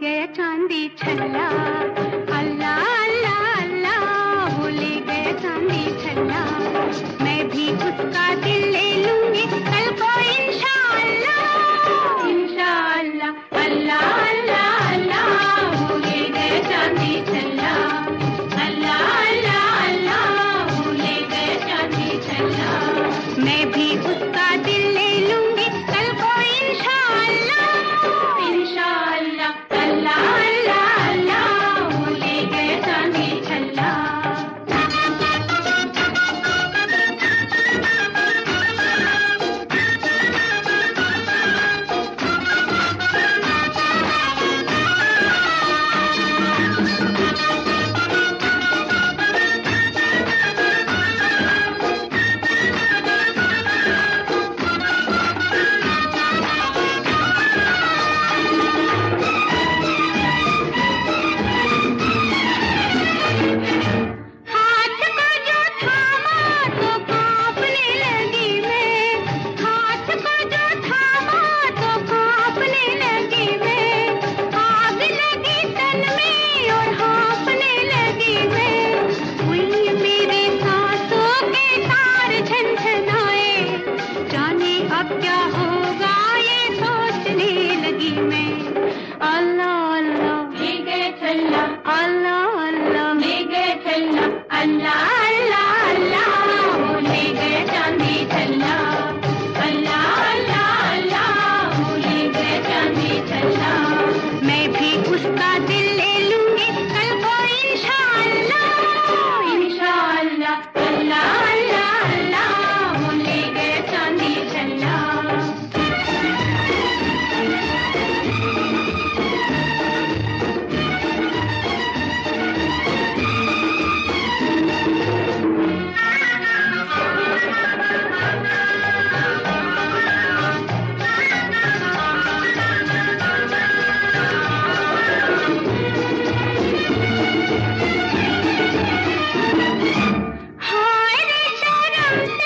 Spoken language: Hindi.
गया चांदी छल्ला। अल्लाह अल्लाह अल्लाह भूल गया चांदी छल्ला। मैं भी उसका दिल ले लूँ। Thank you.